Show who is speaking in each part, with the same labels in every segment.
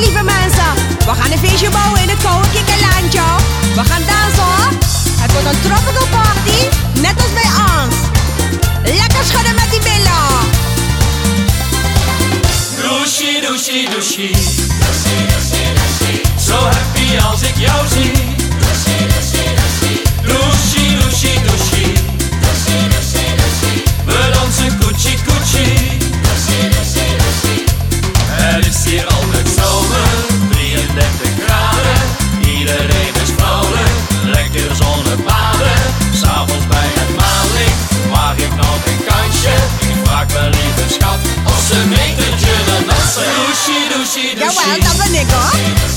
Speaker 1: Lieve mensen, we
Speaker 2: gaan een feestje bouwen in het koude kikkerlandje. We gaan dansen. Het wordt een tropical party, net als bij ons. Lekker schudden met die bella. Dusje, dusje, dusje. S'avonds bij het maanlicht, mag ik nog een kansje? Ik vraag mijn lieve schat, of ze metertje. Douchie, douchie,
Speaker 1: Jawel,
Speaker 2: douchie.
Speaker 1: dat ben ik hoor.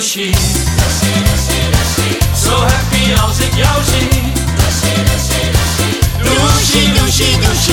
Speaker 1: sushi.
Speaker 2: Zo happy als ik jou zie. Douchie, douchie, douchie.